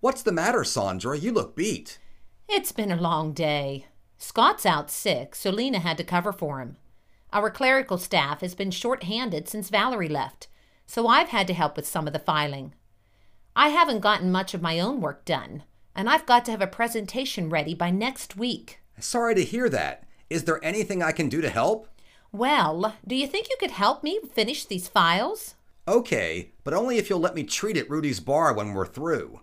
What's the matter, Sandra? You look beat. It's been a long day. Scott's out sick, so Lena had to cover for him. Our clerical staff has been short-handed since Valerie left, so I've had to help with some of the filing. I haven't gotten much of my own work done, and I've got to have a presentation ready by next week. Sorry to hear that. Is there anything I can do to help? Well, do you think you could help me finish these files? Okay, but only if you'll let me treat at Rudy's bar when we're through.